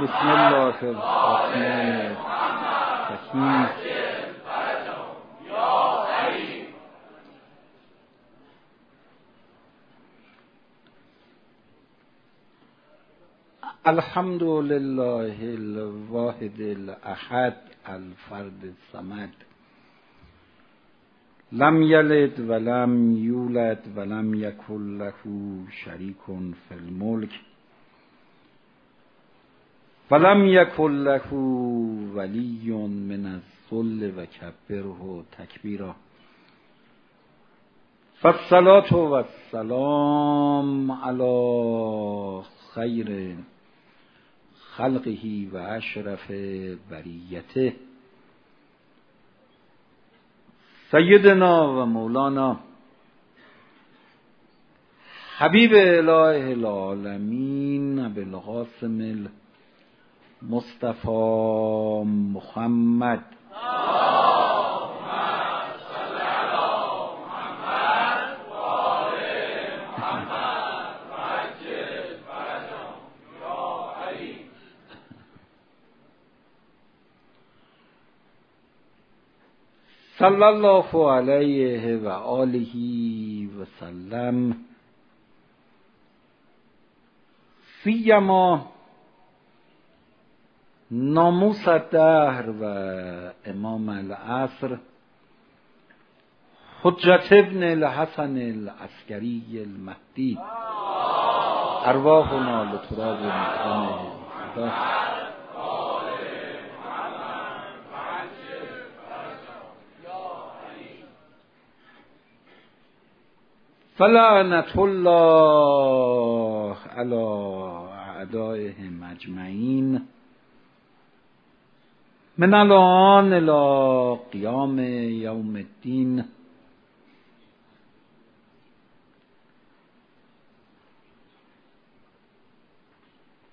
بسم الله الرحمن الرحیم الحمد لله الواحد الاحد الفرد الصمد لم یلد ولم یولد ولم یکن له شریک فی الملک ولم یکن له ولی من الذل و کبره تکبیرا. فالصلاة والسلام على خیر خلقه و اشرف بریته. سیدنا و مولانا حبیب اله العالمین بالقاسم المصطفى محمد. صلی الله علیه و آله و سلم. سیما ناموس الدهر و امام العصر حجت ابن الحسن العسکری المهدی. ارواحنا لتراب مکانه فلعنت الله على اعدائهم اجمعین. من الان الى قیام یوم الدین.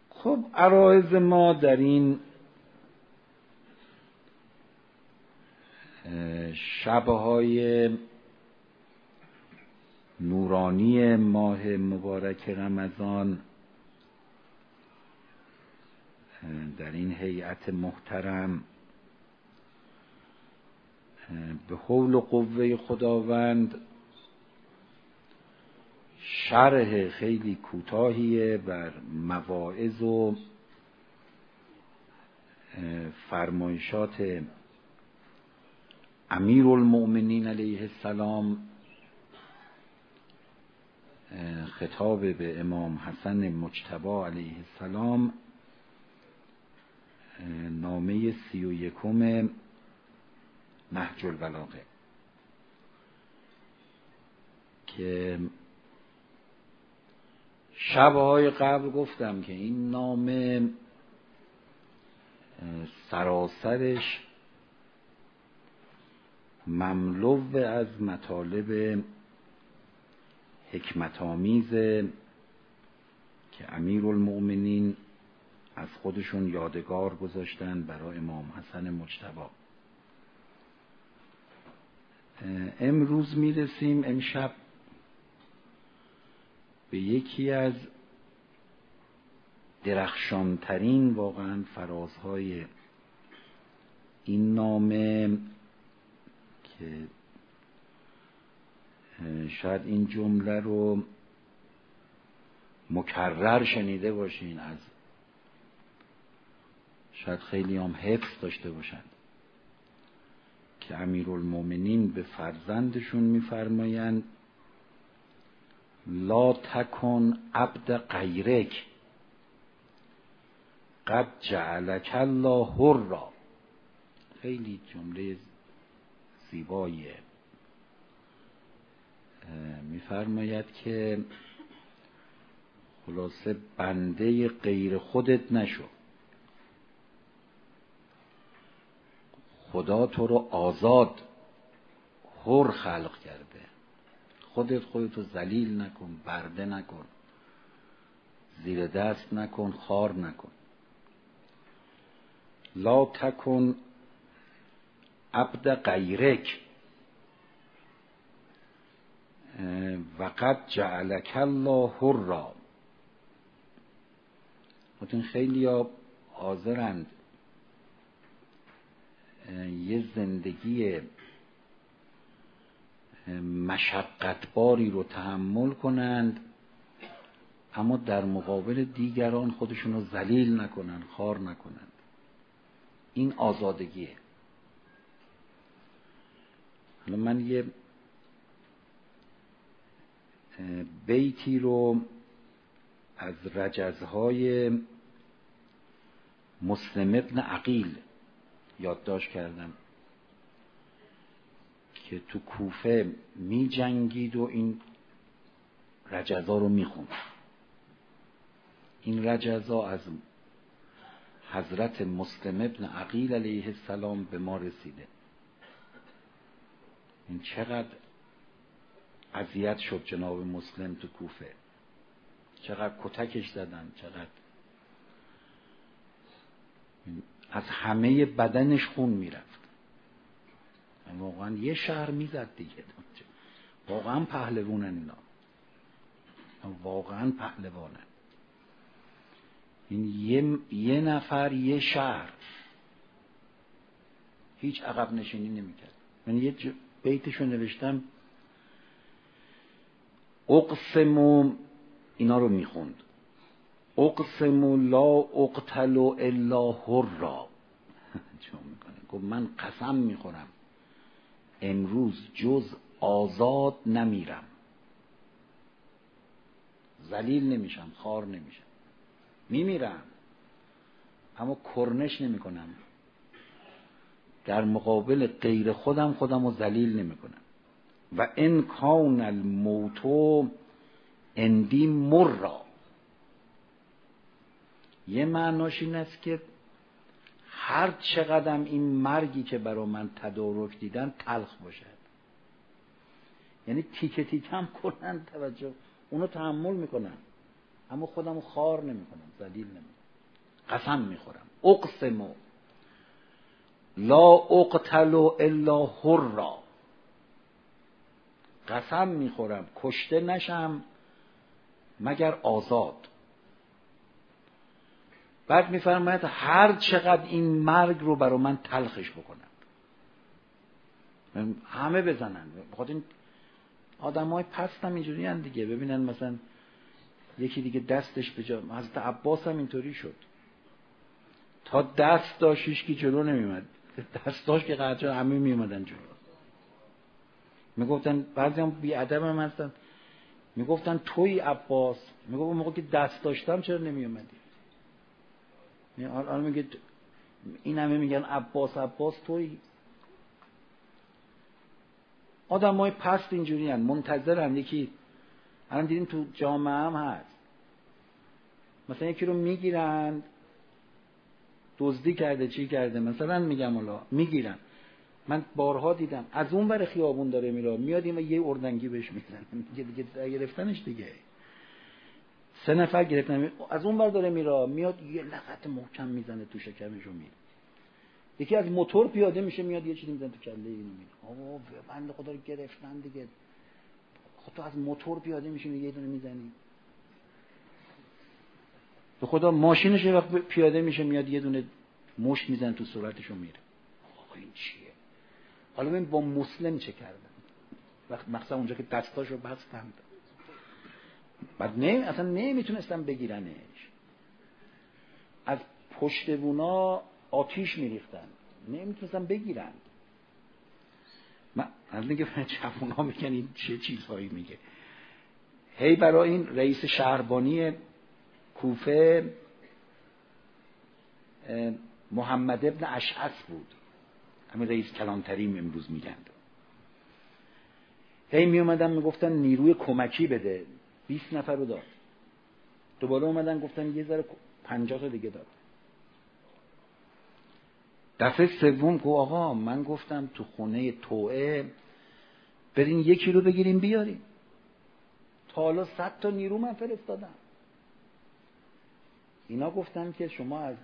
خب عرایز ما در این شبهای نورانی ماه مبارک رمضان در این هیئت محترم به حول و قوه خداوند شرح خیلی کوتاهی بر مواعظ و فرمایشات امیر المؤمنین علیه السلام خطاب به امام حسن مجتبا علیه السلام نامه سی و یکم نهج البلاغه که شبهای قبل گفتم که این نامه سراسرش مملو از مطالب حکمت آمیزه که امیر المؤمنین از خودشون یادگار گذاشتن برای امام حسن مجتبا امروز می‌رسیم امشب به یکی از درخشانترین واقعا فرازهای این نامه که شاید این جمله رو مکرر شنیده باشین از شاید خیلی هم حفظ داشته باشند که امیرالمؤمنین به فرزندشون میفرمایند لا تکن عبد غیرک قد جعلک الله را خیلی جمله زیباییه میفرماید که خلاصه بنده غیر خودت نشو. خدا تو رو آزاد حر خلق کرده. خودت خودتو ذلیل نکن برده نکن. زیر دست نکن خار نکن. لا تکن عبد غیرک. وقد جعلک الله را این خیلی حاضرند. یه زندگی مشقتباری رو تحمل کنند اما در مقابل دیگران خودشون رو ذلیل نکنند خار نکنند این آزادگیه. حالا من یه بیتی رو از رجزهای مسلم ابن عقیل یادداشت کردم که تو کوفه می جنگید و این رجزا رو می خوند این رجزا از حضرت مسلم ابن عقیل علیه السلام به ما رسیده. این چقدر اذیت شد جناب مسلم تو کوفه. چقدر کتکش زدن چقدر. از همه بدنش خون می‌رفت. واقعا یه شهر می‌زد دیگه. واقعا پهلوانن اینا. واقعا پهلوانن. این یه, یه نفر یه شهر. هیچ عقب نشینی نمی‌کرد. من یه بیتشو نوشتم. اقسمو اینا رو می‌خوند. اقسمو لا اقتل الا می‌کنه؟ گفت من قسم می‌خورم. امروز جز آزاد نمیرم. ذلیل نمیشم خار نمیشم. میمیرم. اما کرنش نمی‌کنم. در مقابل غیر خودم خودم رو ذلیل نمی‌کنم. و ان کان الموتو اندی مرا. یه معناش این است که هر چقدر این مرگی که برا من تدارک دیدن تلخ باشد. یعنی تیکه تیکه هم کنن توجه. اونو تحمل می‌کنن. اما خودمو خار نمی‌کنم ذلیل نمی‌کنم. قسم می‌خورم. اقسمو. لا اقتل الا هرا قسم می‌خورم. کشته نشم مگر آزاد. بعد میفرماید هر چقدر این مرگ رو برای من تلخش بکنم. همه بزنن. بخاطر این آدم های اینجوری هم دیگه. ببینن مثلا یکی دیگه دستش به جا حضرت عباس هم اینطوری شد. تا دست داشتش که جلو نمیمد دست داشت که قرچه همه میومدن جلو. می‌گفتن بعضی هم بی ادب هم هستن. می‌گفتن توی عباس. می‌گفت موقع که دست داشتم چرا نمیومدی حالا میگه این همه میگن عباس عباس توی آدم های پست اینجوری هن منتظرن یکی الان دیدیم تو جامعه هم هست. مثلا یکی رو می‌گیرن دزدی کرده چی کرده؟ مثلا میگم حالا می‌گیرن. من بارها دیدم از اون ور خیابون داره میره میاد این یه اردنگی بهش می‌زنه. دیگه دیگه گرفتنش دیگه. سه نفر گرفتن از اون ور داره میره میاد یه لغت محکم می‌زنه تو شکمش رو میره یکی از موتور پیاده میشه میاد یه چیزی می‌زنه تو کله اینو میره آقا بنده خدا رو گرفتن دیگه. خب تو از موتور پیاده میشی یه دونه می‌زنی. به خدا ماشینش یه وقت پیاده میشه میاد یه دونه مشت میزن تو صورتشو میره آقا این چیه؟ حالا ببین با مسلم چه کردن؟ وقت مقصد اونجا که دستاشو بستند بعد نه اصلا نمی‌تونستن بگیرنش. از پشت بونا آتیش میریختن. نمی‌تونستن بگیرن. من از میگه ها میگن این چه چیزهایی میگه. هی برای این رئیس شهربانی کوفه محمد ابن اشعث بود. همین رئیس کلانتریم امروز میگن. هی می می‌گفتن نیروی کمکی بده. 20 نفر رو داد. دوباره اومدن گفتن یه ذره 50 تا دیگه داد. دفعه سوم گفت آقا من گفتم تو خونه توعه برین یکی رو بگیریم بیاریم. تا حالا صد تا نیرو من فرستادم. اینا گفتن که شما از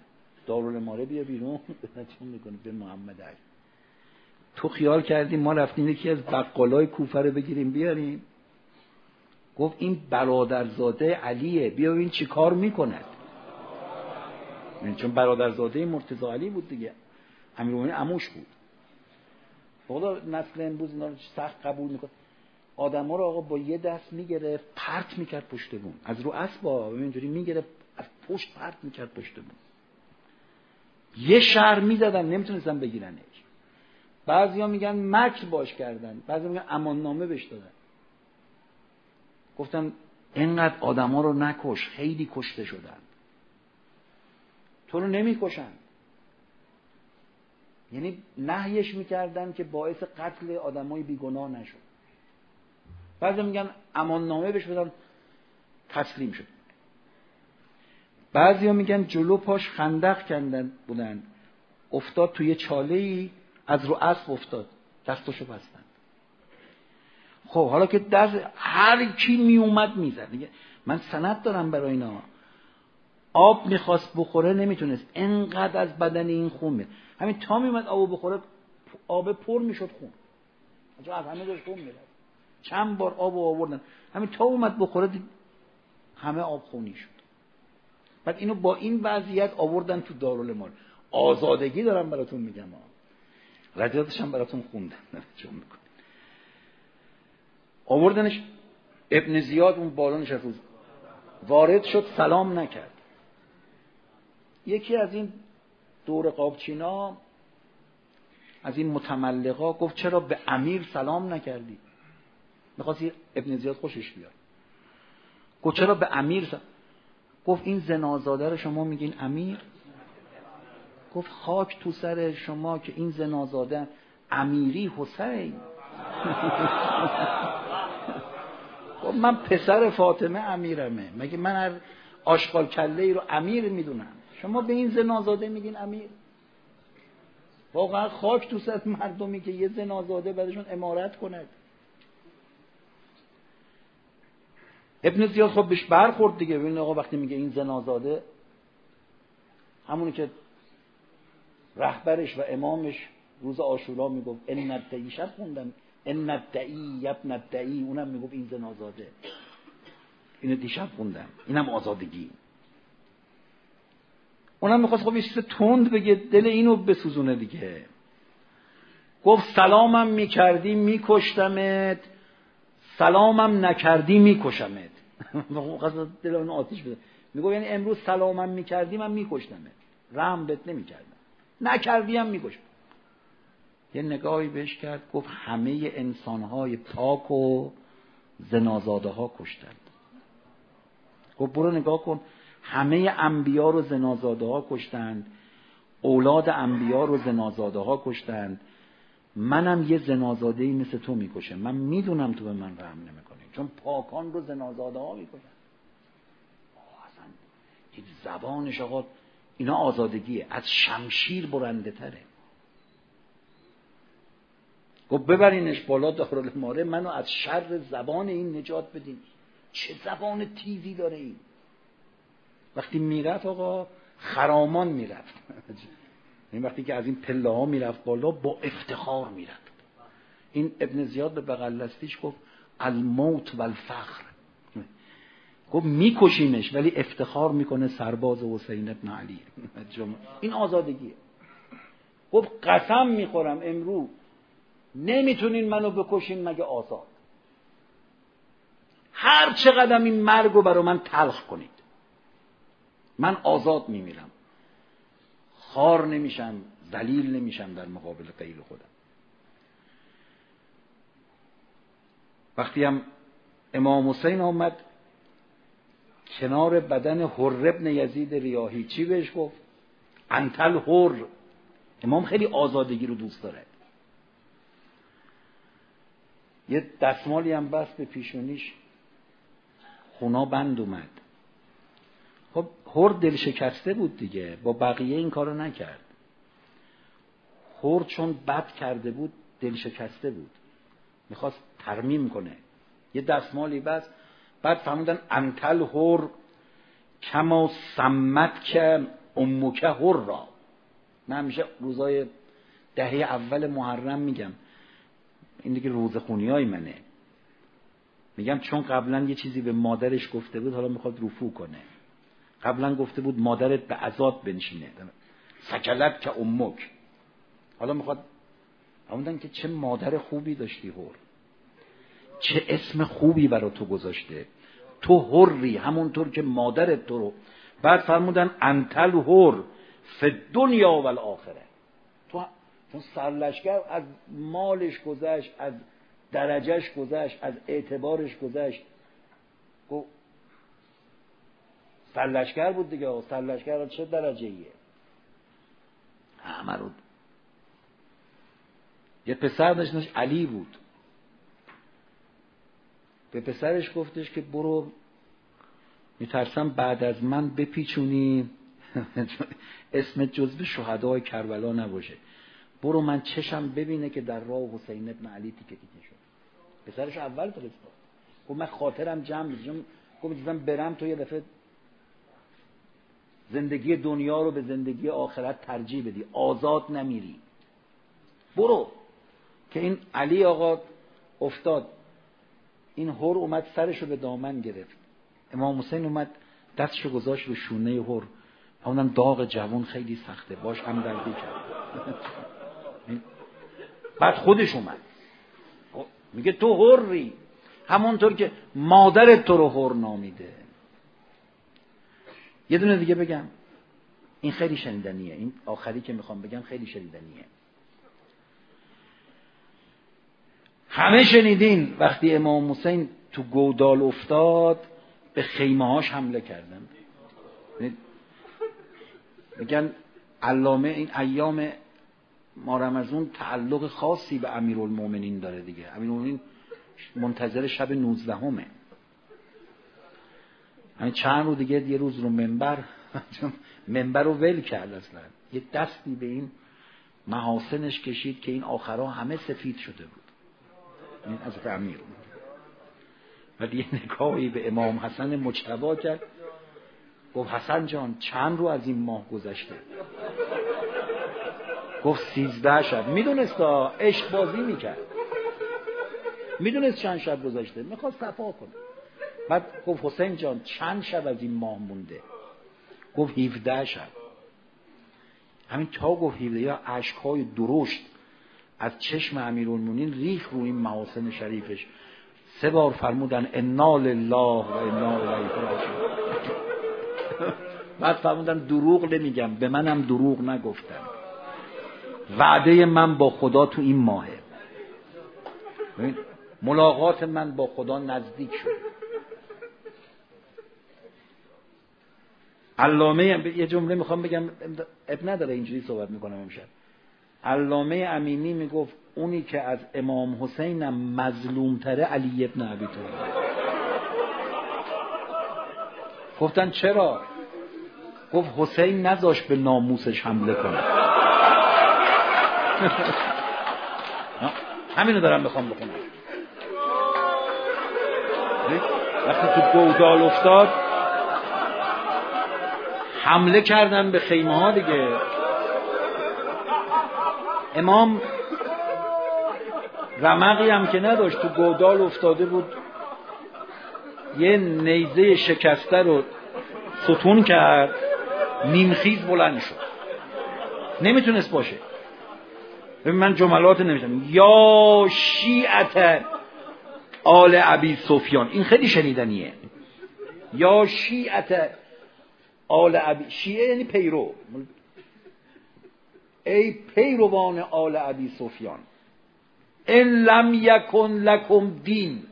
دارالماره بیا بیرون. چون می‌کنه به محمد علی. تو خیال کردیم ما رفتیم یکی از بقالای کوفه رو بگیریم بیاریم؟ گفت این برادرزاده علیه بیا ببین چی کار می‌کند. یعنی چون برادرزاده مرتضی علی بود دیگه امیرالمومنین عموش بود. خدا نسل امروز اینا رو سخت قبول می‌کنه. آدما رو آقا با یه دست می‌گرفت پرت می‌کرد پشت بون از رو اسبا اینجوری می‌گرفت از پشت پرت می‌کرد پشت بون یه شهر می‌زدن نمی‌تونستن بگیرنش. بعضیا میگن مکر باش کردن بعضی میگن امان نامه بهش دادن. گفتن اینقدر آدما رو نکش خیلی کشته شدن. تو رو نمی‌کشن. یعنی نهیش می‌کردن که باعث قتل آدمای بیگناه نشد. بعضی میگن امان نامه بهش بدن تسلیم شد. بعضیا میگن جلو پاش خندق کندن بودن. افتاد توی چاله ای از رو اسب افتاد. دستشو بستن خب حالا که دست هر کی می اومد می‌زد من سند دارم برای اینا. آب می‌خواست بخوره نمی‌تونست. انقدر از بدن این خون میاد همین تا میومد آب بخوره آب پر می‌شد خون. از همه داشت خون میرد چند بار آب آوردن. همین تا اومد بخوره همه آب خونی شد. بعد اینو با این وضعیت آوردن تو دارالمال آزادگی دارم براتون میگم. رجاتش هم براتون خوندم. چون می‌کنم. آوردنش. ابن زیاد اون بالا نشست وارد شد سلام نکرد. یکی از این دور قابچینا از این متملقا گفت چرا به امیر سلام نکردی؟ می‌خواست ابن زیاد خوشش بیاد. گفت چرا به امیر سلام؟ گفت این زنازاده رو شما میگین امیر؟ گفت خاک تو سر شما که این زنازاده امیری حسین. گفت من پسر فاطمه امیرمه. مگه من هر آشغال کله ای رو امیر می‌دونم؟ شما به این زنازاده میگین امیر؟ واقعا خاک تو سر مردمی که یه زنازاده بعدشون امارت کند. ابن زیاد خب بهش برخورد دیگه. ببین آقا وقتی میگه این زنازاده همونی که رهبرش و امامش روز آشورا می‌گفت ان شب خوندم. ان ندعی ابن ندعی اونم می‌گفت این زنازاده اینو دیشب خوندم. اینم آزادگی. اونم می‌خواست خب یه چیز تند بگه دل اینو بسوزونه دیگه. گفت سلامم می‌کردی میکشتمت. سلامم نکردی میکشمت. خواست دل اون آتیش بده میگو یعنی امروز سلامم می‌کردی من میکشتمت. رحم بهت نمی‌کردم. نکردی هم می‌کشم یه نگاهی بهش کرد گفت همه انسانهای پاک و زنازاده ها کشتند. گفت برو نگاه کن همه انبیا رو زنازاده ها کشتند اولاد انبیا رو زنازاده ها کشتند. منم یه زنازاده مثل تو می‌کشه من می‌دونم تو به من رحم نمی‌کنی چون پاکان رو زنازاده ها می‌کشن اصلا زبانش آقا اینا آزادگیه. از شمشیر برنده تره گفت ببرینش بالا دارالماره منو از شر زبان این نجات بدین. چه زبان تیزی داره این؟ وقتی می‌رفت آقا خرامان می‌رفت. این وقتی که از این پله ها می‌رفت بالا با افتخار می‌رفت. این ابن زیاد به بغل گفت الموت و الفخر گفت میکشیمش. ولی افتخار می‌کنه سرباز حسین ابن علی. این آزادگیه. گفت قسم می‌خورم امرو نمی‌تونین منو بکشین مگه آزاد؟ هر چقدر این مرگ رو برای من تلخ کنید. من آزاد میمیرم. خار نمیشم ذلیل نمیشم در مقابل غیر خودم. وقتی هم امام حسین آمد کنار بدن حر ابن یزید ریاهی چی بهش گفت؟ انتل حر امام خیلی آزادگی رو دوست داره. یه دستمالی هم بست به پیشونیش خونا بند اومد. خب هر دل شکسته بود دیگه. با بقیه این کارو نکرد. هر چون بد کرده بود دل شکسته بود. می‌خواست ترمیم کنه. یه دستمالی بس بعد فهمیدن انتل هر کما سمت که اموکه هر را. من همیشه روزای دهه اول محرم میگم. این دیگه روز خونی منه. میگم چون قبلا یه چیزی به مادرش گفته بود حالا می‌خواد رفو کنه. قبلا گفته بود مادرت به عذاب بنشینه. سکلت که امک. حالا می‌خواد هموندن که چه مادر خوبی داشتی هور. چه اسم خوبی برا تو گذاشته. تو هری همونطور که مادرت تو رو. بعد فرمودن انتل هر ف دنیا و الاخره. تو چون سرلشگر از مالش گذشت از درجهش گذشت از اعتبارش گذشت. گو سرلشگر بود دیگه سرلشگر چه درجه ایه همه رو یه پسر داشتنش علی بود. به پسرش گفتش که برو میترسم بعد از من بپیچونی. اسم جزو شهدای کربلا نباشه. برو من چشم ببینه که در راه حسین ابن علی تیکه تیکه شد. پسرش اول فرستاد گفت من خاطرم جمع میشم گفت برم تو یه دفعه زندگی دنیا رو به زندگی آخرت ترجیح بدی. آزاد نمیری. برو. که این علی آقا افتاد. این هر اومد سرش رو به دامن گرفت. امام حسین اومد دستشو گذاشت رو شونه هر اونم داغ جوان خیلی سخته. باش هم دردی کرد. بعد خودش اومد. میگه تو هری همونطور که مادرت تو رو هر نامیده. یه دونه دیگه بگم. این خیلی شنیدنیه. این آخری که می‌خوام بگم خیلی شنیدنیه. همه شنیدین وقتی امام حسین تو گودال افتاد به خیمه هاش حمله کردن. میگن علامه این ایام ما رمزون تعلق خاصی به امیرالمومنین داره دیگه. امیرالمومنین منتظر شب نوزدهمه. همین چند رو دیگه یه روز رو منبر منبر رو ول کرد اصلا. یه دستی به این محاسنش کشید که این آخرها همه سفید شده بود. این از امیر. ولی یه نگاهی به امام حسن مجتبا کرد. گفت حسن جان چند رو از این ماه گذشته؟ گفت سیزده شب. می‌دونست عشق بازی می‌کرد. می‌دونست چند شب گذشته. می‌خواست صفا کنه. بعد گفت حسین جان چند شب از این ماه مونده؟ گفت 17 شب. همین تا گفت 17 یا های درشت از چشم امیرالمومنین ریخ روی این محاسن شریفش. سه بار فرمودن انا لله و انا الیه راجعون. بعد فرمودن دروغ نمیگم. به منم دروغ نگفتم وعده من با خدا تو این ماهه. ملاقات من با خدا نزدیک شد. علامه یه جمله می‌خوام بگم اب نداره اینجوری صحبت می‌کنم امشب. علامه امینی می‌گفت اونی که از امام حسین مظلوم تره علی ابن ابی گفتن چرا؟ گفت حسین نذاش به ناموسش حمله کنه. همینو دارم می‌خوام بکنم وقتی تو گودال افتاد حمله کردن به خیمه ها دیگه. امام رمقی هم که نداشت تو گودال افتاده بود یه نیزه شکسته رو ستون کرد نیمخیز بلند شد. نمی‌تونست باشه. ببین من جملات نمیشم یا شیعت آل ابی سفیان. این خیلی شنیدنیه. یا شیعت آل ابی شیعه یعنی پیرو. ای پیروان آل ابی سفیان. ان لم یکن لکم دین.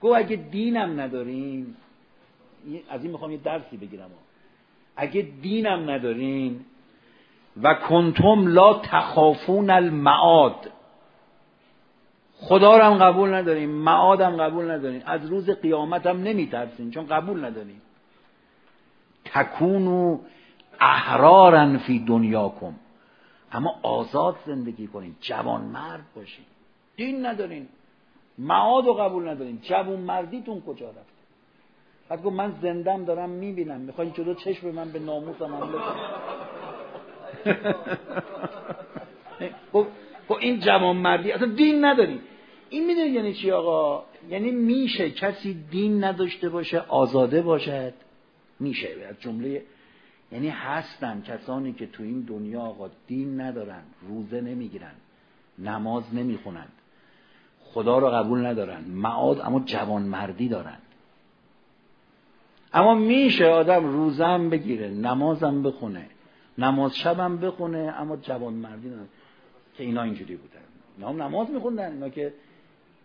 گو اگه دینم ندارین از این می‌خوام یه درسی بگیرم. اگه دینم ندارین و کنتم لا تخافون المعاد. خدا رو هم قبول ندارین معادم قبول ندارین. از روز قیامت هم نمیترسین چون قبول ندارین. تکونو احرارن فی دنیاکم. اما آزاد زندگی کنین جوان مرد باشین. دین ندارین. معاد رو قبول ندارین. جوان مردیتون کجا رفته؟ بعد گفت من زندم دارم می‌بینم. می‌خواین جلو چشم من به ناموسم حمله خب این جوان مردی اصلا دین ندارین این می‌دونی یعنی چی آقا؟ یعنی میشه کسی دین نداشته باشه آزاده باشد؟ میشه. از جمله یعنی هستن کسانی که تو این دنیا آقا دین ندارن روزه نمی‌گیرن نماز نمی‌خونند خدا رو قبول ندارن معاد اما جوانمردی دارن. اما میشه آدم روزم بگیره نمازم بخونه نماز شبم بخونه اما جوانمردی ندارن که اینا اینجوری بودن. اینا هم نماز میخوندن. اینا که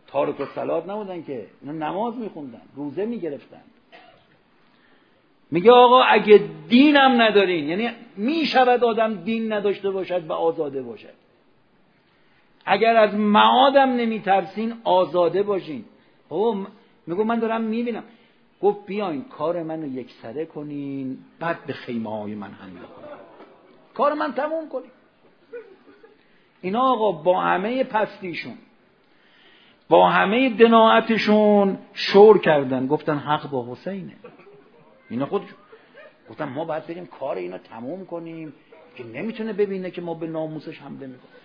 تارک و سلات نبودن که. اینا نماز میخوندن. روزه می‌گرفتن. میگه آقا اگه دینم ندارین یعنی می‌شود آدم دین نداشته باشد و آزاده باشد. اگر از معادم نمیترسین آزاده باشین. خب میگو من دارم می‌بینم. گفت بیاین کار منو یک سره کنین بعد به خیمه های من حمله کنین. کار من تموم کنین اینا آقا با همه پستیشون با همه دناعتشون شور کردن. گفتن حق با حسینه. اینا خودشون گفتن ما باید بریم کار اینا تموم کنیم که نمی‌تونه ببینه که ما به ناموسش حمله می‌کنیم.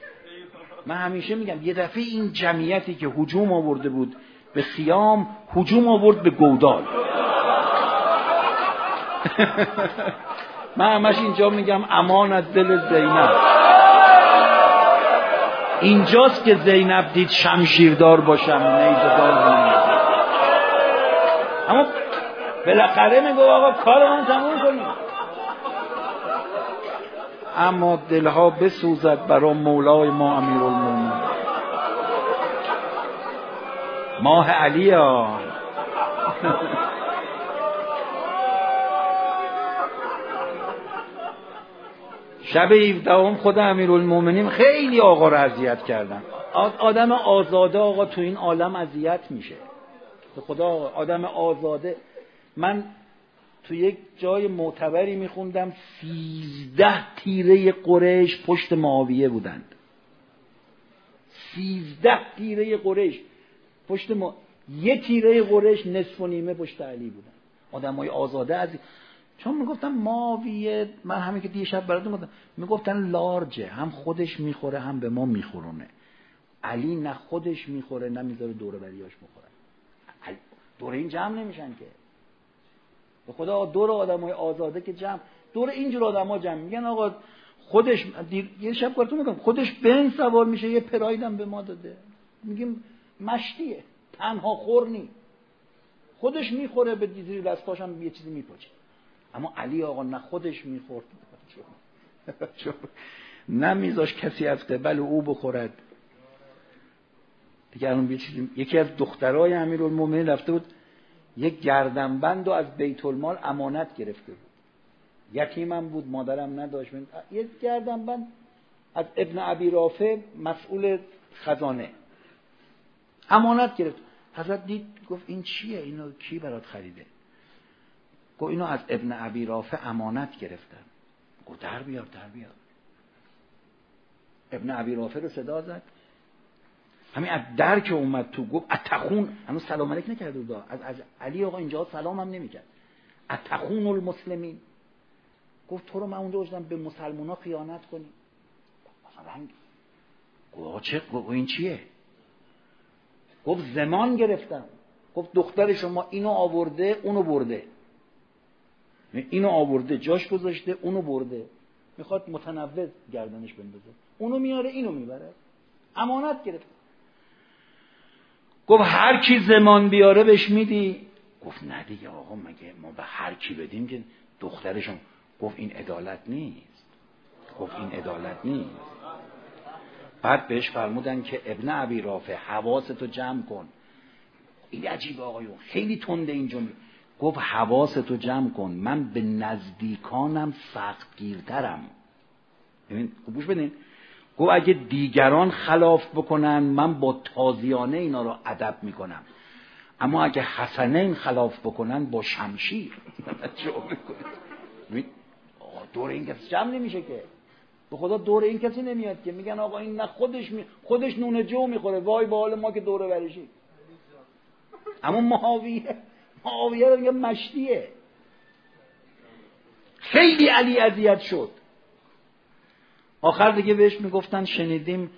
من همیشه میگم یه دفعه این جمعیتی که حجوم آورده بود به خیام حجوم آورد به گودال. من همش اینجا میگم امان از دل زینب. اینجاست که زینب دید شمشیردار باشم نیزدار اما بالاخره میگو آقا کار من تموم کنیم اما دلها بسوزد برای مولای ما امیر المومن ماه علی شب 17 خود امیرالمومنین خیلی آقا رو اذیت کردن. آدم آزاده آقا تو این عالم اذیت میشه. خدا آدم آزاده. من تو یک جای معتبری میخوندم سیزده تیره قریش پشت معاویه بودند. سیزده تیره قریش پشت ما یه تیره قریش نصف و نیمه پشت علی بودن. آدم های آزاده از چون می‌گفتن ماویه من همین که دیشب براتون گفتم می‌گفتن لارجه هم خودش می‌خوره هم به ما میخورونه. علی نه خودش می‌خوره نه می‌ذاره دوره بریاش می‌خوره دوره این جمع نمیشن که. به خدا دور آدم های آزاده که جمع دور اینجور آدم ها جمع میگن. آقا خودش دیر... یه شب کارتون میگم خودش بن سوار میشه یه پرایدم به ما داده. میگیم مشتیه تنها خور نی. خودش می‌خوره به دیزی دستاشم یه چیزی میپاچه. اما علی آقا نه خودش می‌خورد. نه میذاش کسی از قبل او بخورد. دیگه الان یکی از دخترای امیرالمومنین رفته بود یک گردنبند رو از بیت المال امانت گرفته بود. یتیمم بود مادرم نداشت. یک گردنبند از ابن ابی رافع مسئول خزانه. امانت گرفت. حضرت دید گفت این چیه؟ اینو کی برات خریده؟ گفت اینو از ابن ابی رافع امانت گرفتم. گفت در بیار در بیار. ابن ابی رافع رو صدا زد. همین از در که اومد تو گفت اتخون. هنوز سلام علیک نکرده بود. از, از علی آقا اینجا سلام هم نمی‌کرد. اتخون المسلمین. گفت تو رو من اونجا داشتم به مسلمان خیانت کنی. مثلا گفت چه گفت این چیه؟ گفت زمان گرفتم. گفت دختر شما اینو آورده اونو برده. اینو آورده جاش گذاشته اونو برده. می‌خواد متنوع گردنش بندازه. اونو میاره اینو می‌بره. امانت گرفت. گفت هر کی زمان بیاره بهش میدی. گفت نه دیگه آقا مگه ما به هر کی بدیم که دخترشون؟ گفت این عدالت نیست. گفت این عدالت نیست. بعد بهش فرمودن که ابن عبی رافع حواستو جمع کن. این عجیب آقایون. خیلی تنده این جمله گفت حواستو جمع کن. من به نزدیکانم سخت گیرترم ببین خوبوش بدین. گفت اگه دیگران خلاف بکنن من با تازیانه اینا رو ادب می‌کنم. اما اگه حسنین خلاف بکنن با شمشیر. دور این کسی جمع نمیشه که. به خدا دور این کسی نمیاد که. میگن آقا این نه خودش می... خودش نون جو می‌خوره. وای با حال ما که دوره برشی اما معاویه معاویه رو میگه مشتیه خیلی علی اذیت شد. آخر دیگه بهش می‌گفتن شنیدیم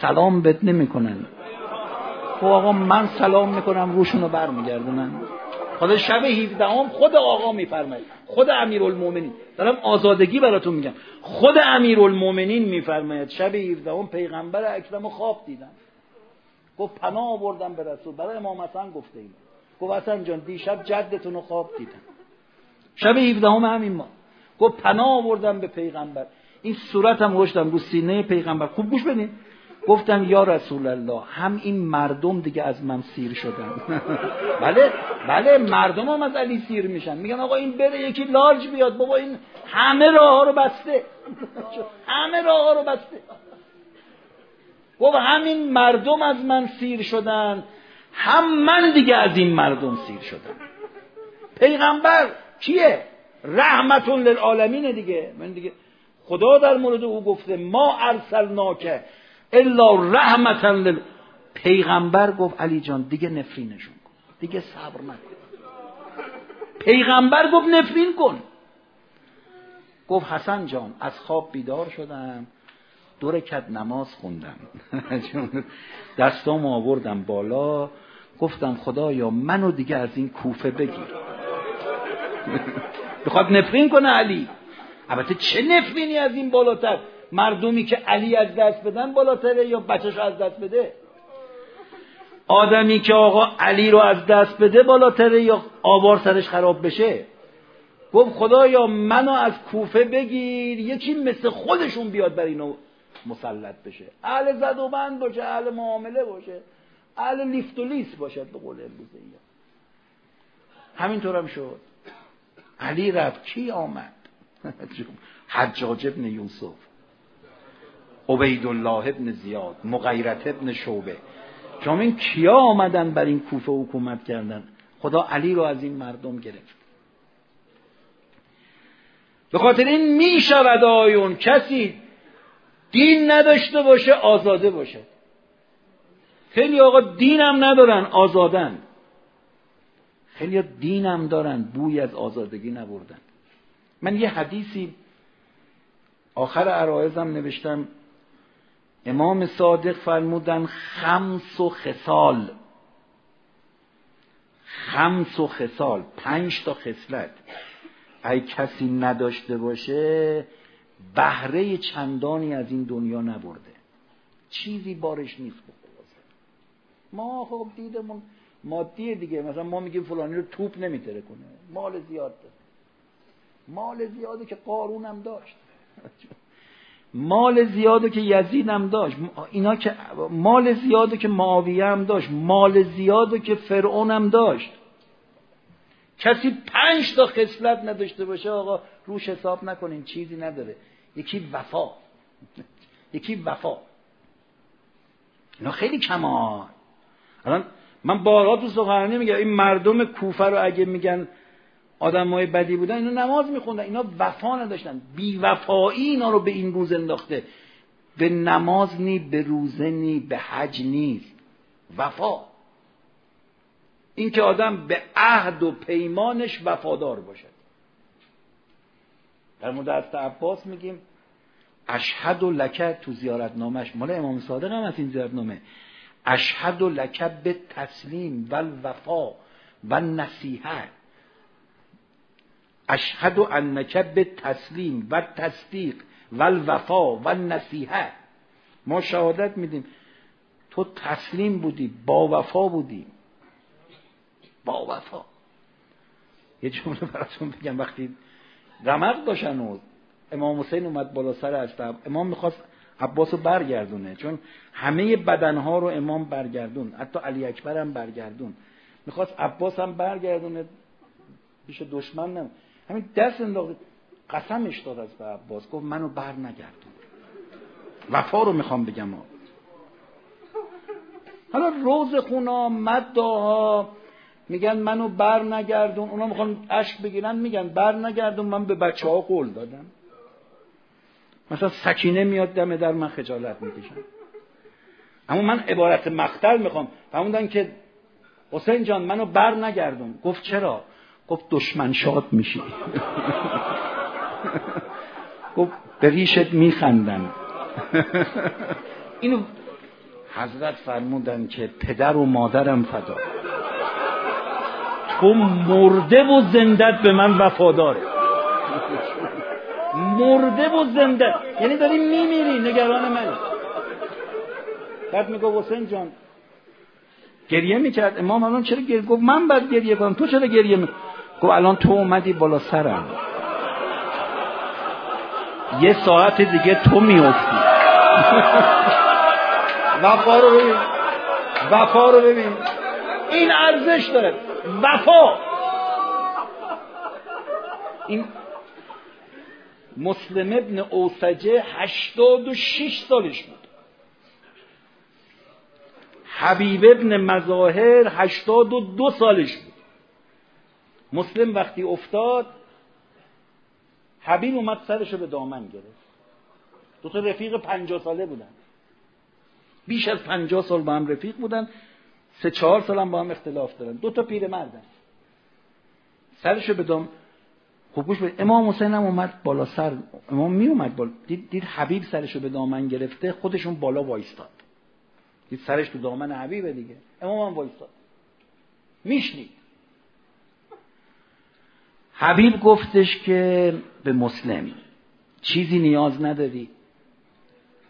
سلام بد نمی‌کنن. خب آقا من سلام می‌کنم روشونو برمیگردونن. خدا شب 17 هم خود آقا میفرماید. خود امیرالمومنین. دارم آزادگی براتون میگم. خود امیرالمومنین میفرماید. شب 17 هم پیغمبر اکرم خواب دیدم. گفت پناه آوردم به رسول. برای امام حسن گفته این گفت حسن جان دیشب جدتون رو خواب دیدم. شب 17 هم همین ما گفت پناه آوردم به پیغمبر. این صورت هم رو سینه پیغمبر. خوب گوش بدین. گفتم یا رسول الله هم این مردم دیگه از من سیر شدن. بله بله مردم هم از علی سیر میشن. میگن آقا این بره یکی لارج بیاد. بابا این همه راه رو بسته. همه راه رو بسته. گفت همین مردم از من سیر شدن. هم من دیگه از این مردم سیر شدم. پیغمبر کیه؟ رحمت للعالمین دیگه. من دیگه خدا در مورد او گفته ما ارسلناک الا رحمتا لل پیغمبر گفت علی جان دیگه نفرینشون کن. دیگه صبر نکن. پیغمبر گفت نفرین کن. گفت حسن جان از خواب بیدار شدم. دو رکت نماز خوندم. دستام آوردم بالا گفتم خدایا منو دیگه از این کوفه بگیر. بخواد نفرین کنه علی؟ البته چه نفرینی از این بالاتر؟ مردمی که علی از دست بدن بالاتره یا بچهش از دست بده؟ آدمی که آقا علی رو از دست بده بالاتره یا آوار سرش خراب بشه؟ گفت خدایا منو از کوفه بگیر یکی مثل خودشون بیاد بر اینو. مسلط بشه. اهل زد و بند باشه اهل معامله باشه. اهل لیفت و لیس باشد به قول امروزه همینطور هم شد. علی رفت. کی آمد؟ حجاج ابن یوسف. عبید الله ابن زیاد مغیرت ابن شوبه شما این کیا آمدن بر این کوفه حکومت کردن؟ خدا علی رو از این مردم گرفت. به خاطر این می شود آیون کسی دین نداشته باشه آزاده باشه. خیلی آقا دینم ندارن آزادن. خیلی دینم دارن بوی از آزادگی نبردن. من یه حدیثی آخر عرایزم نوشتم. امام صادق فرمودن خمس و خسال خمس و خسال پنج تا خصلت. ای کسی نداشته باشه بهره چندانی از این دنیا نبرده. چیزی بارش نیست ما خب دیدمون مادیه دیگه مثلا ما میگیم فلانی رو توپ نمیتره کنه. مال زیاد داره. مال زیاده که قارون هم داشت. مال زیاده که یزید هم داشت. اینا که مال زیاده که معاویه هم داشت. مال زیاده که فرعون هم داشت. کسی پنج تا خصلت نداشته باشه آقا روش حساب نکنین چیزی نداره. یکی وفا. یکی وفا. اینا خیلی کمان الان من بارها تو سخنرانی میگم این مردم کوفه رو اگه میگن های بدی بودن اینا نماز میخوندن. اینا وفا نداشتن. بی وفایی اینا رو به این روز انداخته. به نماز نی به روزه نی به حج نیست. وفا. اینکه آدم به عهد و پیمانش وفادار باشد در مورد از عباس میگیم اشهد و لکه تو زیارت نامش مال امام صادق هم از این زیارت نامه اشهد و لکه به تسلیم و وفا و نصیحت اشهد و انک به تسلیم و تصدیق و الوفا و نصیحت ما شهادت میدیم. تو تسلیم بودی با وفا بودی. با وفا. یه جمله براتون بگم وقتی رمق داشتن و امام حسین اومد بالا سر از امام می‌خواست عباس برگردونه چون همه بدنها رو امام برگردون حتی علی اکبر هم برگردون. می‌خواست عباس هم برگردونه پیش دشمن نم همین دست انداخت قسمش داد از به عباس گفت منو بر نگردون. وفا رو می‌خوام بگم. حالا روز خونا مداها میگن منو بر نگردون. اونا می‌خوان اشک بگیرن میگن بر نگردون. من به بچه ها قول دادم. مثلا سکینه میاد دم در من خجالت می‌کشم اما من عبارت مختل می‌خوام. فرمودن که حسین جان منو بر نگردون. گفت چرا؟ گفت دشمن شاد میشی. گفت به ریشت میخندن. اینو حضرت فرمودن که پدر و مادرم فدا. تو مرده و زندت به من وفاداره. مرده و زنده یعنی داری میمیری نگران من بعد میگو حسین جان گریه می‌کرد. امام الان چرا گریه؟ گفت من بعد گریه کنم. تو چرا گریه می گفت الان تو اومدی بالا سرم. یه ساعت دیگه تو میافتی وفا رو ببین. وفا رو ببین. این ارزش داره. وفا. این مسلم ابن اوسجه هشتاد و شیش سالش بود. حبیب ابن مظاهر هشتاد و دو سالش بود. مسلم وقتی افتاد حبیب اومد سرشو به دامن گرفت. دو تا رفیق پنجاه ساله بودن. بیش از پنجاه سال با هم رفیق بودن. سه چهار سال هم با هم اختلاف دارن. دو تا پیر مردن سرشو به دام خب گوش امام حسین هم اومد بالا سر امام می اومد بالا. دید, دید حبیب سرشو به دامن گرفته خودشون بالا وایستاد. دید سرش تو دامن حبیبه دیگه. امام هم وایستاد. میشنید. حبیب گفتش که به مسلم چیزی نیاز نداری.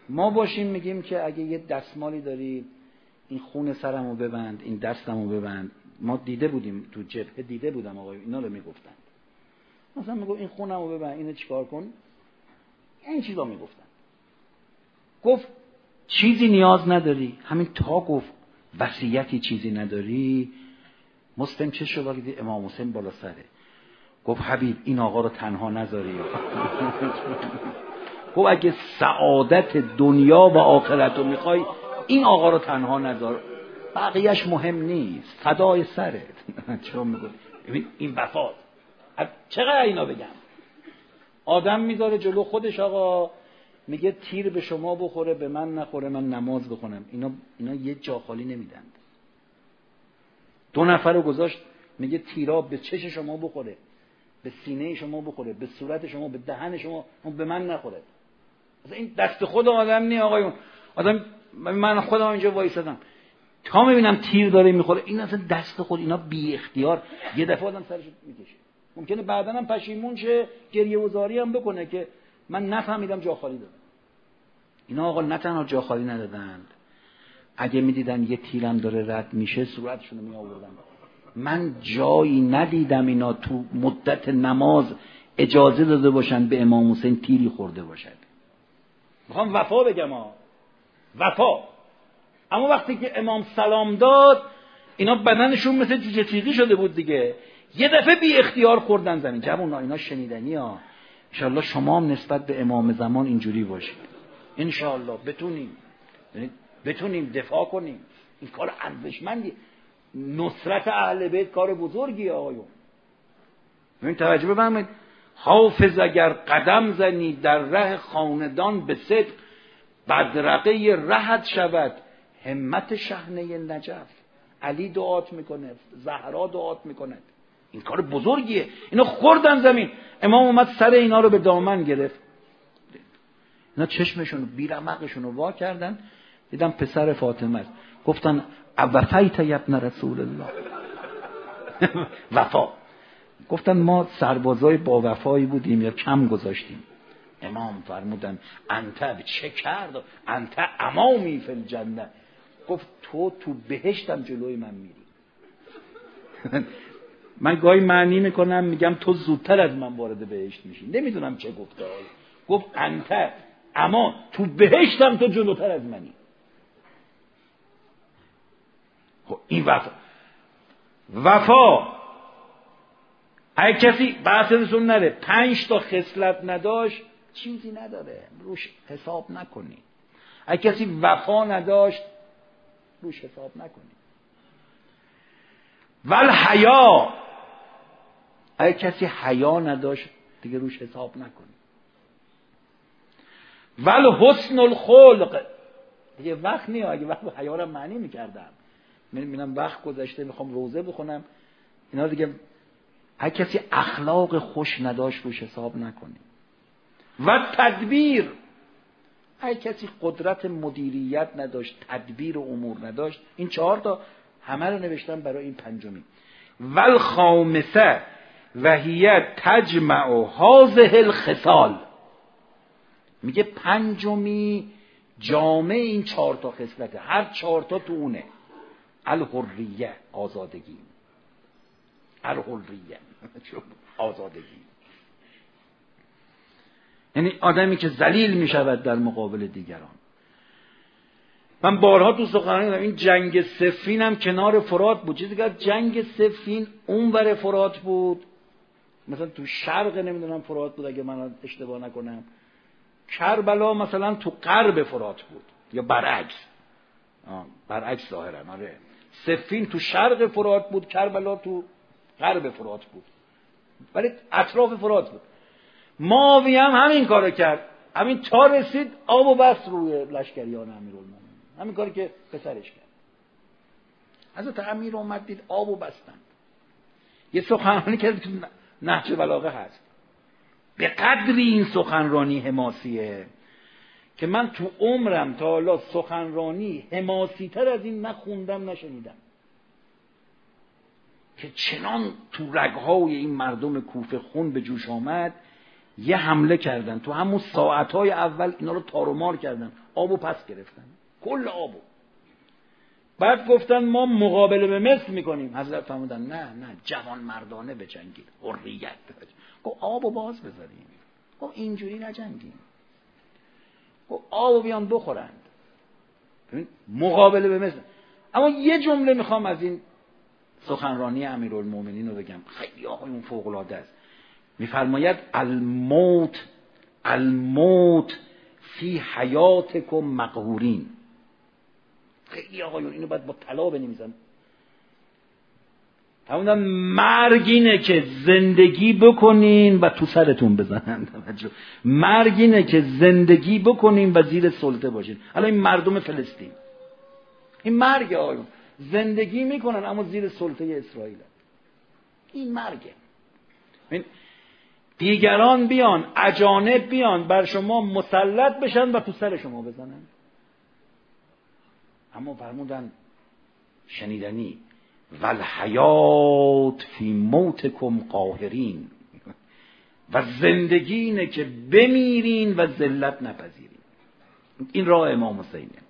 ما باشیم میگیم که اگه یه دستمالی داری این خون سرمو ببند این دستمو ببند. ما دیده بودیم تو جبهه دیده بودم آقای اینا رو می‌گفتن. مثلا میگو این خونمو ببند اینو چیکار کن؟ این چیزا می‌گفتن. گفت چیزی نیاز نداری. همین تا گفت وصیتی چیزی نداری. مسلم چه شد؟ که امام حسین بالا سره. گفت حبیب این آقا رو تنها نذاری. گفت اگه سعادت دنیا و آخرت رو می‌خوای این آقا رو تنها نذار بقیهش مهم نیست. فدای سرت. چرا میگو این وفات چقدر اینا بگم؟ آدم می‌ذاره جلو خودش آقا. میگه تیر به شما بخوره به من نخوره من نماز بخونم. اینا اینا یه جا خالی نمیدند دو نفر رو گذاشت میگه تیرا به چش شما بخوره به سینه شما بخوره به صورت شما به دهن شما به من نخوره. این دست خود آدم نی آقایون. آدم من خودم اینجا وایسادم. تا می‌بینم تیر داره می‌خوره. این اصلا دست خود اینا بی اختیار یه دفعه آدم سرش می‌کشه. ممکنه بعدا هم پشیمون شه گریه وزاری هم بکنه که من نفهمیدم جا خالی دادم اینا آقا نه تنها جا خالی ندادند. اگه می‌دیدن یه تیرم داره رد میشه صورتشون رو می آوردن من جایی ندیدم اینا تو مدت نماز اجازه داده باشن به امام حسین تیری خورده باشد. می‌خوام وفا بگم ها وفا. اما وقتی که امام سلام داد اینا بدنشون مثل جوجه تیغی شده بود دیگه. یه دفعه بی اختیار خوردن زمین. جوونا اینا شنیدنی ها. انشاءالله شما هم نسبت به امام زمان اینجوری باشید. انشاءالله بتونیم. یعنی بتونیم دفاع کنیم. این کار ارزشمندی. نصرت اهل بیت کار بزرگی آقایون. این توجه بفرمایید. حافظ اگر قدم زنی در ره خاندان به صدق بدرقه رهت شود. همت شهنه نجف. علی دعات می‌کنه زهرا دعات می‌کنه. این کار بزرگیه. اینا خوردن زمین. امام اومد سر اینا رو به دامن گرفت. اینا چشمشون بیرمقشون رو وا کردن. دیدم پسر فاطمه است. گفتن وفیت یبن رسول الله وفا. گفتن ما سربازای با وفایی بودیم یا کم گذاشتیم. امام فرمودن انت چه کرد؟ انت امامی فی الجنه گفت تو تو بهشتم جلوی من میری. من گاهی معنی می‌کنم میگم تو زودتر از من وارد بهشت میشی. نمی‌دونم چه گفته گفت انت اما تو بهشتم تو جلوتر از منی. خب این وفا. وفا. اگه کسی بحثتون نره پنج تا خصلت نداشت چیزی نداره. روش حساب نکنی اگه کسی وفا نداشت روش حساب نکنی ول حیا اگه کسی حیا نداشت دیگه روش حساب نکنی ول حسن الخلق. دیگه وقت نیا اگه وقت حیا رو معنی می‌کردم. می‌بینم وقت گذشته می‌خوام روزه بخونم. اینا دیگه اگه کسی اخلاق خوش نداشت روش حساب نکنی و تدبیر. اگه کسی قدرت مدیریت نداشت تدبیر و امور نداشت این چهار تا همه رو نوشتم برای این پنجمی ول خامسه و تجمع هازه الخصال. میگه پنجمی جامع این چهار تا خصلته. هر چهار تا تو اونه. الحریه آزادگی. الحریه آزادگی. یعنی آدمی که ذلیل می شود در مقابل دیگران. من بارها تو سخنرانی این جنگ سفین هم کنار فرات بود. چیزی که جنگ سفین اونور فرات بود. مثلا تو شرق نمی‌دونم فرات بود اگه من اشتباه نکنم. کربلا مثلا تو غرب فرات بود یا برعکس. برعکس ظاهرا آره. سفین تو شرق فرات بود کربلا تو غرب فرات بود. ولی اطراف فرات بود. ماوی هم همین کارو کرد. همین تا رسید آب و بست روی لشکریان امیرالمومنین. همین کاری که پسرش کرد. حضرت امیر اومد دید آب و بستن. یه سخنرانی کرد که نهج بلاغه هست. به قدری این سخنرانی حماسیه که من تو عمرم تا حالا سخنرانی حماسی تر از این نخوندم نشنیدم. که چنان تو رگهای این مردم کوفه خون به جوش آمد یه حمله کردن تو همون ساعتهای اول اینا رو تارومار کردن. آبو پس گرفتن. کل آبو بعد گفتن ما مقابله به مثل می‌کنیم. حضرت فرمودن نه نه جوان مردانه بجنگید. حریت. گفت آبو باز بذاریم. گفت اینجوری نجنگیم. گفت آبو بیان بخورند. مقابله به مثل اما یه جمله می‌خوام از این سخنرانی امیرالمومنین رو بگم. خیلی آقایون فوق العاده است. میفرماید الموت الموت فی حیاتکم مقهورین. خیلی آقایون اینو باید با طلا بنویسن. فرمودن مرگ اینه که زندگی بکنین و تو سرتون بزنن. مرگ اینه که زندگی بکنین و زیر سلطه باشین. حالا این مردم فلسطین. این مرگ آقایون. زندگی می‌کنن اما زیر سلطه اسرائیل. این مرگه. این دیگران بیان اجانب بیان بر شما مسلط بشن و تو سر شما بزنن. اما فرمودن شنیدنی والحیات فی موتکم قاهرین. و زندگی اینه که بمیرین و ذلت نپذیرین. این راه امام حسینه.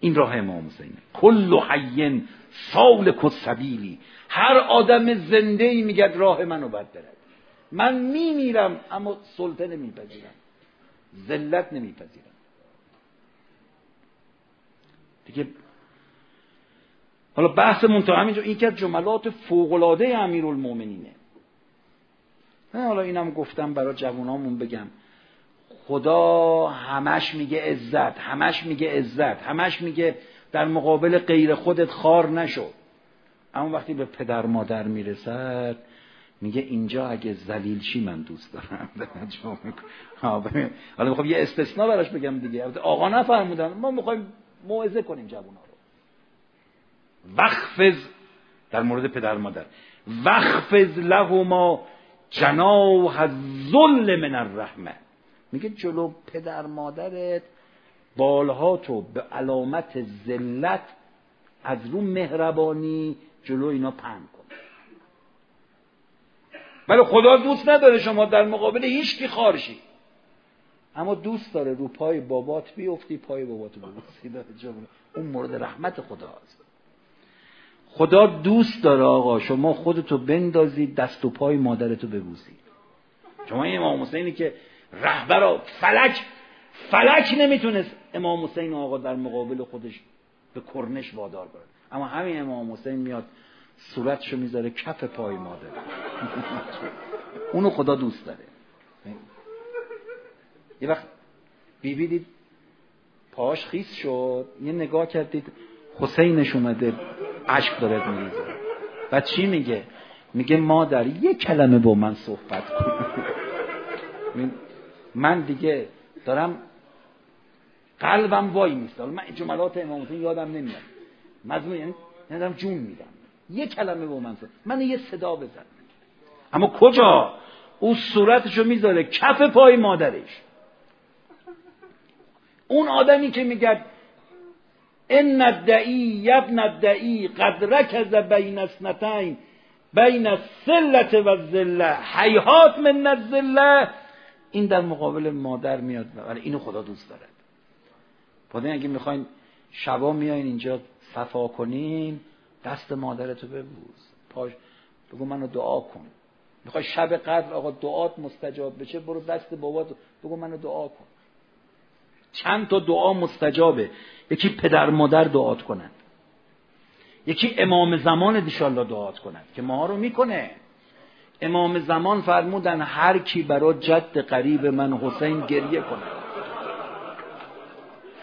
این راه امام حسینه. کل حین سال سبیلی هر آدم زنده میگد راه منو بد برد. من میمیرم اما سلطه نمیپذیرم. ذلت نمیپذیرم. دیگه حالا بحثمون تا همینجا این که جملات فوقلاده امیرالمومنینه حالا اینم گفتم برای جوانامون بگم. خدا همش میگه عزت همش میگه عزت همش میگه در مقابل غیر خودت خار نشو. اما وقتی به پدر مادر می‌رسد میگه اینجا اگه زلیل چی من دوست دارم؟ حالا می‌خوام یه استثناء براش بگم دیگه. آقا نفرمودن. ما می‌خوایم موعظه کنیم جوونا رو. وقفز در مورد پدر مادر. وقفز لهما جناح ظل من الرحمه میگه جلو پدر مادرت بالها تو به علامت ذلت از رو مهربانی جلو اینا کن. ولی خدا دوست نداره شما در مقابل هیچ کی خارشی. اما دوست داره رو پای بابات بیفتی پای بابات ببوسی اون مورد رحمت خداست خدا دوست داره آقا شما خودتو بندازی دست و پای مادرتو ببوسی شما این امام حسینی که رهبر فلک فلک نمی‌تونست امام حسین آقا در مقابل خودش به کرنش وادار کنه. اما همین امام حسین میاد صورتشو می‌ذاره کف پای مادر. اونو خدا دوست داره. یه وقت بیبی دید پاش خیس شد یه نگاه کردید حسینش اومده عشق داره میریزه و چی میگه؟ میگه مادر یه کلمه با من صحبت کن. من دیگه دارم قلبم وای میسته. من جملات امام حسین یادم نمیاد. مضمون یعنی دارم جون میدم. یه کلمه با من صحبت من یه صدا بزن اما کجا؟ او صورتشو می‌ذاره کف پای مادرش. اون آدمی که میگه ان الدعی یبن الدعی قد رکز بین اسنتین بین السلت و الذله حیات من الذله این در مقابل مادر میاد ولی اینو خدا دوست دارد. خدا اگه می‌خواین شبا میاین اینجا صفا کنین دست مادرتو ببوز پاش بگو منو دعا کن. می‌خوای شب قدر آقا دعات مستجاب بشه برو دست بابات بگو منو دعا کن. چند تا دعا مستجابه. یکی پدر مادر دعات کنند یکی امام زمان دیشالله دعات کنند که ما رو می‌کنه. امام زمان فرمودن هر کی برا جد قریب من حسین گریه کنه.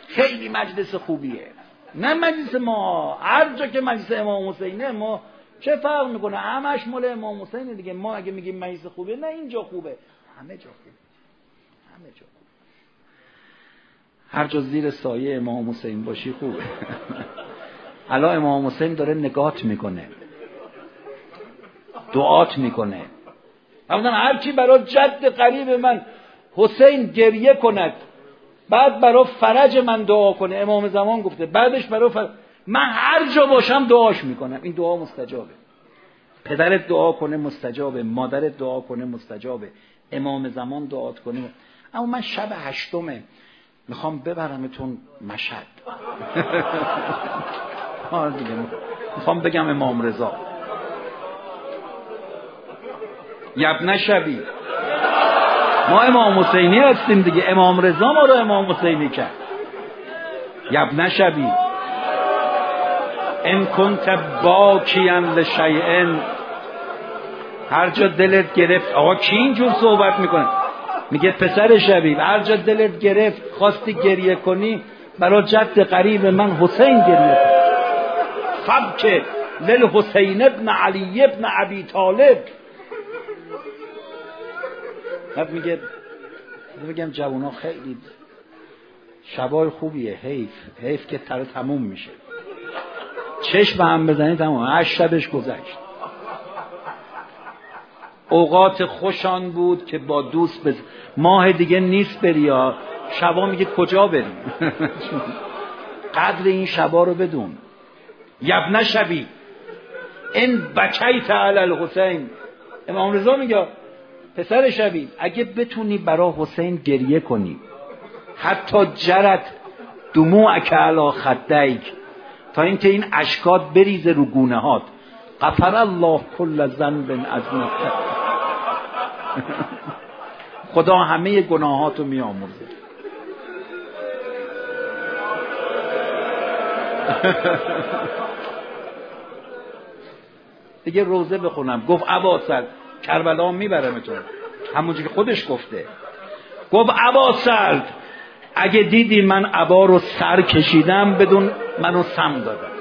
خیلی مجلس خوبیه. نه مجلس ما هر جا که مجلس امام حسینه ما چه فرق می‌کنه؟ همش مال امام حسینه دیگه. ما اگه میگیم مجلس خوبه نه اینجا خوبه. همه جا خوبه. همه جا خوبه. هر جا زیر سایه امام حسین باشی خوبه. الان امام حسین داره نگات می‌کنه. دعات می‌کنه. هر کی برای جد قریب من حسین گریه کند بعد برای فرج من دعا کنه. امام زمان گفته بعدش برای فرج من هر جا باشم دعاش می‌کنم. این دعا مستجابه. پدرت دعا کنه مستجابه. مادرت دعا کنه مستجابه. امام زمان دعات کنه. اما من شب هشتمه. می‌خوام ببرمتون مشهد. می‌خوام بگم امام رضا. یبنه شبی. ما امام حسینی هستیم دیگه. امام رضا ما رو امام حسینی کرد. یبنه شبی ان کنت باکیان لشیئن. هر جا دلت گرفت. آقا کی اینجور صحبت می‌کنه؟ میگه پسر شبیب. هر جا دلت گرفت خواستی گریه کنی برای جد قریب من حسین گریه کن. که لل حسین ابن علی ابن ابی طالب. بعد میگه بگم جوونا خیلی شبای خوبیه حیف حیف که تر تموم میشه. چشم هم بزنید تموم. هشت شبش گذشت. اوقات خوشان بود که با دوست بز... ماه دیگه نیست بریا شبا میگه کجا بریم؟ قدر این شبا رو بدون. یبنه شبی این بکیت علی الحسین. امام رضا میگه پسر شبی اگه بتونی برا حسین گریه کنی. حتی جرت دموع علا خدیک. تا اینکه این اشکات بریزه رو گونه هات قفر الله کل ذنب از خدا همه گناهاتو میآمرزه. دیگه روزه بخونم. گفت عباسل کربلا میبرمتون. همونجور که خودش گفته. گفت عباسل اگه دیدی من عبا رو سر کشیدم بدون منو سم دادم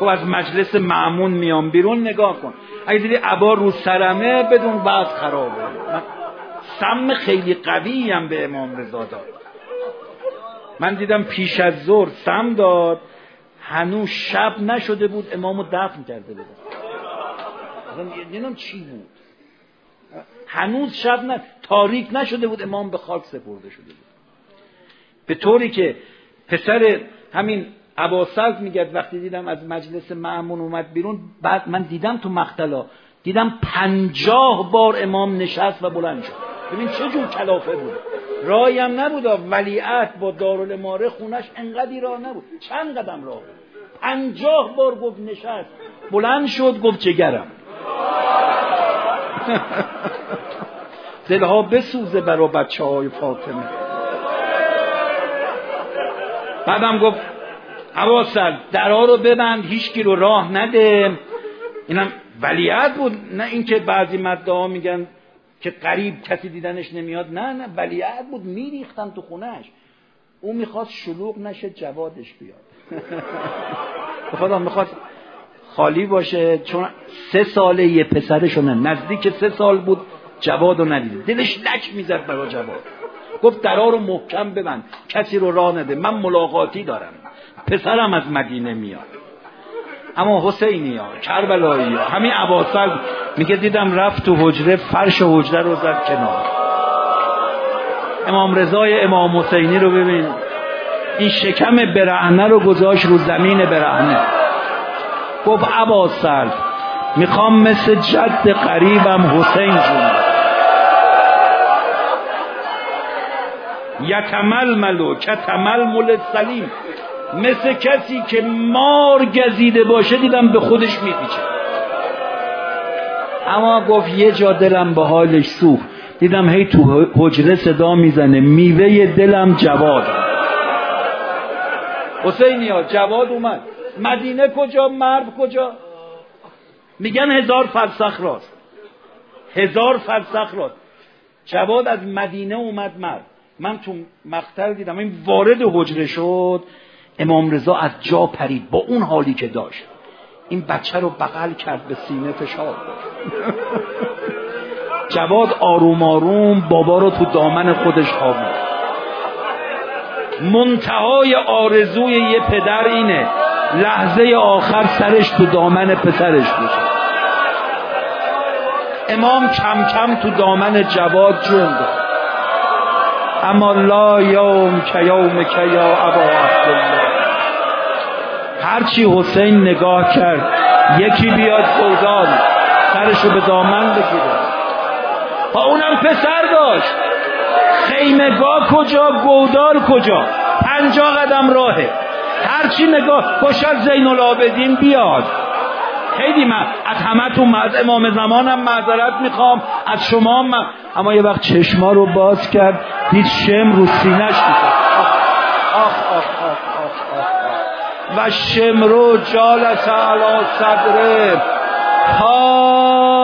خب از مجلس معمون میام بیرون نگاه کن. اگه دیدی عبا رو سرمه بدون بعد خرابه من سم خیلی قوی هم به امام رضا داد. من دیدم پیش از ظهر سم داد. هنوز شب نشده بود امامو دفن کرده بود نمی‌دونم چی بود؟ هنوز شب نه تاریک نشده بود امام به خاک سپرده شده بود. به طوری که پسر همین عباسلت میگد وقتی دیدم از مجلس معمون اومد بیرون بعد من دیدم تو مختلا دیدم پنجاه بار امام نشست و بلند شد. ببین چه جور کلافه بود. راهی هم نبود ولیعت با دارالماره خونش انقدی راه نبود. چند قدم راه بود. پنجاه بار گفت نشست. بلند شد گفت جگرم. دلها بسوزه برا بچه های فاطمه. بعدم گفت عواسل درها رو ببند هیچکی رو راه نده. اینم ولیعت بود نه اینکه بعضی مده ها میگن که قریب کسی دیدنش نمیاد نه نه ولیعت بود میریختن تو خونش او می‌خواست شلوغ نشه جوادش بیاد. خدا می‌خواست خالی باشه چون سه ساله یه پسرشونه نزدیک سه سال بود جواد رو ندیده. دلش لک می‌زد برای جواد. گفت درا رو محکم ببند کسی رو راه نده. من ملاقاتی دارم. پسرم از مدینه میاد. اما حسینی ها کربلایی ها همین عباسل میگه دیدم رفت تو حجره فرش حجره رو زد کنار. امام رضای امام حسینی رو ببین. این شکم برهنه رو گذاشت رو زمین برهنه. گفت عباسل می‌خوام مثل جد قریبم حسین جون. یتمل ملو کتمل مل سلیم. مثل کسی که مار گزیده باشه دیدم به خودش میپیچه. اما گفت یه جا دلم به حالش سوخت. دیدم هی تو حجره صدا می‌زنه میوه دلم جواد. حسینیا جواد اومد. مدینه کجا؟ مرد کجا؟ میگن هزار فرسخ راست. هزار فرسخ راست. جواد از مدینه اومد مرد من تو مقتل دیدم. این وارد حجره شد. امام رضا از جا پرید با اون حالی که داشت. این بچه رو بغل کرد به سینه فشار جواد آروم آروم بابا رو تو دامن خودش خوابید منتهای آرزوی یه پدر اینه. لحظه آخر سرش تو دامن پسرش باشه امام کم کم تو دامن جواد جون داد. اما لا یوم که یوم که یا ابا عبدالله. هرچی حسین نگاه کرد یکی بیاد گودال سرشو به دامن بگیره. با اونم پسر داشت. خیمگاه کجا گودال کجا؟ پنجا قدم راهه. هرچی نگاه خوشت زین العابدین بیاد. خیلی من از همه تو از امام زمانم معذرت می‌خوام. از شما من اما یه وقت چشما رو باز کرد. دید شم رو سینش می‌کرد. آخ آخ آخ آخ آخ و شمرو جالس علا صدره. ها